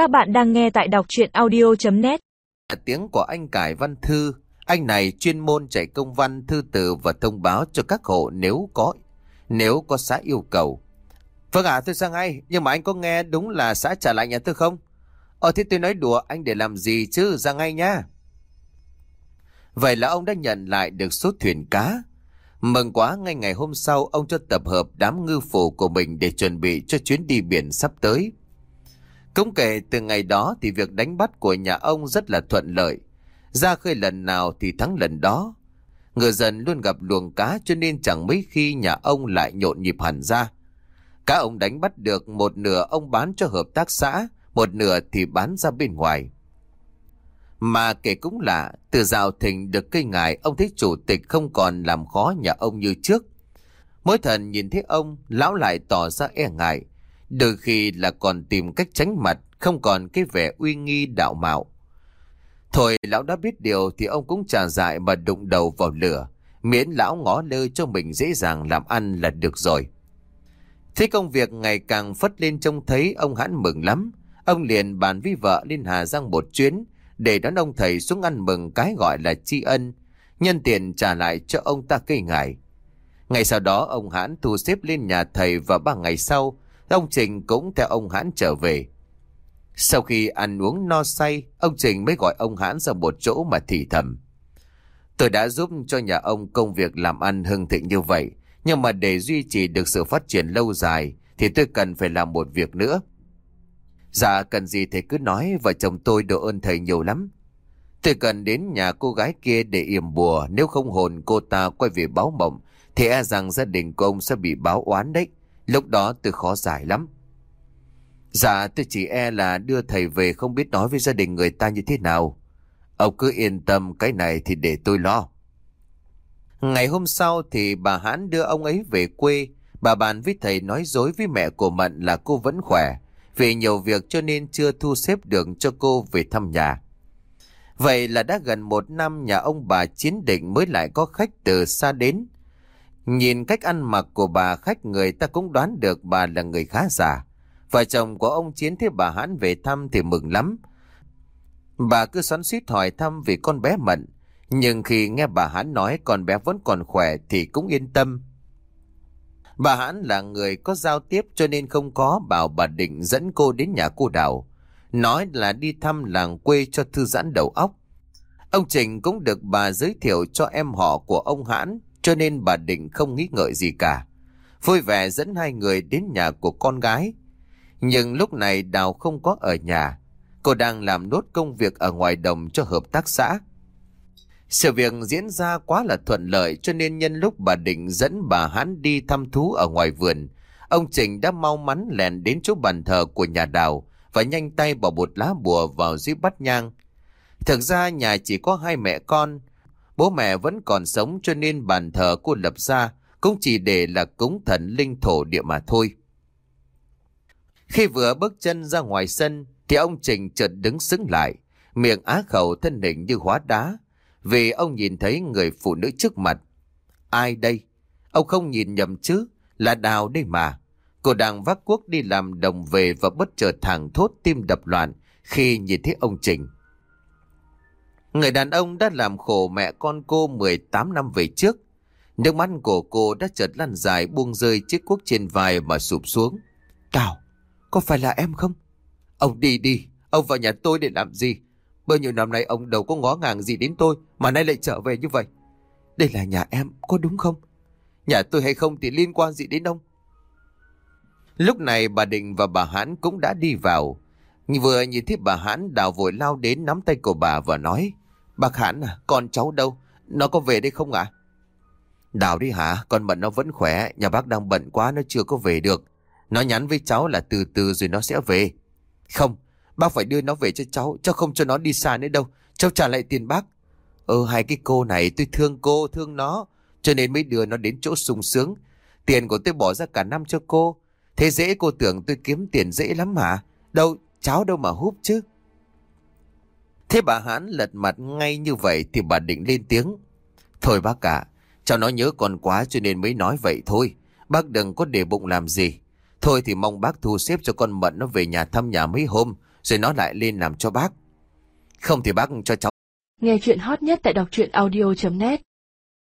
Các bạn đang nghe tại đọc chuyện audio.net Tiếng của anh Cải Văn Thư, anh này chuyên môn chạy công văn thư từ và thông báo cho các hộ nếu có nếu có xã yêu cầu. Vâng ạ, tôi sang ngay, nhưng mà anh có nghe đúng là xã trả lại nhà tôi không? Ờ thế tôi nói đùa, anh để làm gì chứ, ra ngay nha. Vậy là ông đã nhận lại được số thuyền cá. Mừng quá, ngay ngày hôm sau, ông cho tập hợp đám ngư phủ của mình để chuẩn bị cho chuyến đi biển sắp tới. Cũng kể từ ngày đó thì việc đánh bắt của nhà ông rất là thuận lợi. Ra khơi lần nào thì thắng lần đó. Ngư dân luôn gặp luồng cá cho nên chẳng mấy khi nhà ông lại nhộn nhịp hẳn ra. Cá ông đánh bắt được một nửa ông bán cho hợp tác xã, một nửa thì bán ra bên ngoài. Mà kể cũng lạ, từ dạo thịnh được cây ngài, ông thấy chủ tịch không còn làm khó nhà ông như trước. Mỗi thần nhìn thấy ông, lão lại tỏ ra e ngại. Đôi khi là còn tìm cách tránh mặt, không còn cái vẻ uy nghi đạo mạo. Thôi lão đã biết điều thì ông cũng trả dại mà đụng đầu vào lửa. Miễn lão ngó lơ cho mình dễ dàng làm ăn là được rồi. Thế công việc ngày càng phất lên trông thấy ông hãn mừng lắm. Ông liền bàn với vợ lên Hà Giang một chuyến để đón ông thầy xuống ăn mừng cái gọi là tri ân. Nhân tiền trả lại cho ông ta cây ngải. Ngày sau đó ông hãn thu xếp lên nhà thầy và ba ngày sau ông Trình cũng theo ông hãn trở về. Sau khi ăn uống no say, ông Trình mới gọi ông hãn ra một chỗ mà thì thầm. Tôi đã giúp cho nhà ông công việc làm ăn hưng thịnh như vậy, nhưng mà để duy trì được sự phát triển lâu dài thì tôi cần phải làm một việc nữa. Dạ cần gì thầy cứ nói vợ chồng tôi độ ơn thầy nhiều lắm. Tôi cần đến nhà cô gái kia để yểm bùa nếu không hồn cô ta quay về báo mộng thì e rằng gia đình của ông sẽ bị báo oán đấy. Lúc đó tôi khó giải lắm. Dạ tôi chỉ e là đưa thầy về không biết nói với gia đình người ta như thế nào. Ông cứ yên tâm, cái này thì để tôi lo. Ngày hôm sau thì bà Hãn đưa ông ấy về quê. Bà bàn với thầy nói dối với mẹ của Mận là cô vẫn khỏe. Vì nhiều việc cho nên chưa thu xếp được cho cô về thăm nhà. Vậy là đã gần một năm nhà ông bà chiến định mới lại có khách từ xa đến. Nhìn cách ăn mặc của bà khách, người ta cũng đoán được bà là người khá giả. Vợ chồng của ông Chiến thấy bà Hãn về thăm thì mừng lắm. Bà cứ xoắn suýt hỏi thăm về con bé Mận. Nhưng khi nghe bà Hãn nói con bé vẫn còn khỏe thì cũng yên tâm. Bà Hãn là người có giao tiếp cho nên không có bảo bà định dẫn cô đến nhà cô Đào. Nói là đi thăm làng quê cho thư giãn đầu óc. Ông Trình cũng được bà giới thiệu cho em họ của ông Hãn cho nên bà định không nghĩ ngợi gì cả. Vui vẻ dẫn hai người đến nhà của con gái. Nhưng lúc này Đào không có ở nhà. Cô đang làm nốt công việc ở ngoài đồng cho hợp tác xã. Sự việc diễn ra quá là thuận lợi cho nên nhân lúc bà định dẫn bà Hán đi thăm thú ở ngoài vườn, ông Trình đã mau mắn lèn đến chỗ bàn thờ của nhà Đào và nhanh tay bỏ một lá bùa vào dưới bát nhang. Thực ra nhà chỉ có hai mẹ con, bố mẹ vẫn còn sống cho nên bàn thờ cô lập ra cũng chỉ để là cúng thần linh thổ địa mà thôi. Khi vừa bước chân ra ngoài sân thì ông Trình chợt đứng sững lại, miệng á khẩu thân hình như hóa đá, vì ông nhìn thấy người phụ nữ trước mặt. Ai đây? Ông không nhìn nhầm chứ, là Đào đây mà. Cô đang vác cuốc đi làm đồng về và bất chợt thẳng thốt tim đập loạn khi nhìn thấy ông Trình. Người đàn ông đã làm khổ mẹ con cô 18 năm về trước. Nước mắt của cô đã chợt lăn dài buông rơi chiếc cuốc trên vai mà sụp xuống. Đào, có phải là em không? Ông đi đi, ông vào nhà tôi để làm gì? Bao nhiêu năm nay ông đâu có ngó ngàng gì đến tôi mà nay lại trở về như vậy. Đây là nhà em, có đúng không? Nhà tôi hay không thì liên quan gì đến ông? Lúc này bà Định và bà Hãn cũng đã đi vào. Vừa nhìn thấy bà Hãn đào vội lao đến nắm tay của bà và nói Bác Hãn à, con cháu đâu? Nó có về đây không ạ? Đào đi hả? Con Mận nó vẫn khỏe, nhà bác đang bận quá nó chưa có về được. Nó nhắn với cháu là từ từ rồi nó sẽ về. Không, bác phải đưa nó về cho cháu, cháu không cho nó đi xa nữa đâu. Cháu trả lại tiền bác. Ừ, hai cái cô này tôi thương cô, thương nó. Cho nên mới đưa nó đến chỗ sung sướng. Tiền của tôi bỏ ra cả năm cho cô. Thế dễ cô tưởng tôi kiếm tiền dễ lắm hả? Đâu, cháu đâu mà húp chứ. Thế bà Hãn lật mặt ngay như vậy thì bà định lên tiếng. Thôi bác cả, cháu nói nhớ con quá cho nên mới nói vậy thôi. Bác đừng có để bụng làm gì. Thôi thì mong bác thu xếp cho con Mận nó về nhà thăm nhà mấy hôm, Rồi nó lại lên làm cho bác Không thì bác cho cháu Nghe chuyện hot nhất tại đọc truyện audio.net